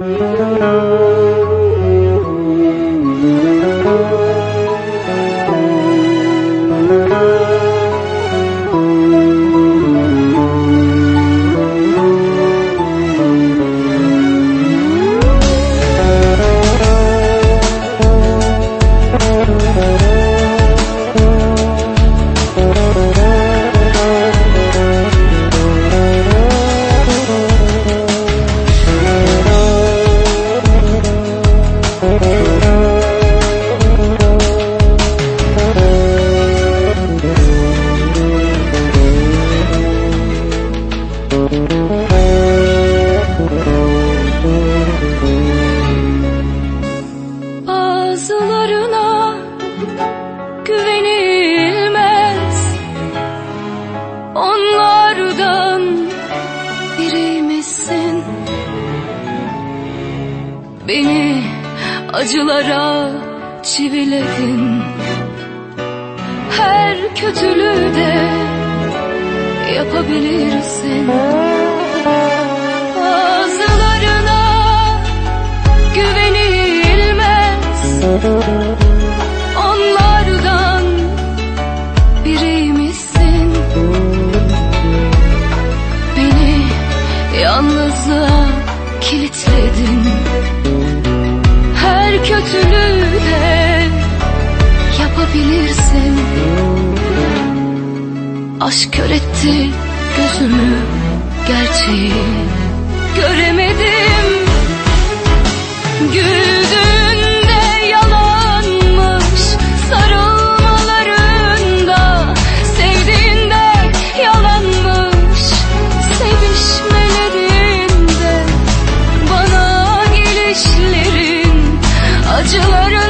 Música acılara çiviledin. Her kötülüğü de yapabilirsin. Bazılarına güvenilmez Aşk kör etti gözümü gerçeği göremedim. Güldüğünde yalanmış sarılmalarında Sevdiğinde yalanmış sevişmelerinde Bana gelişlerin acıların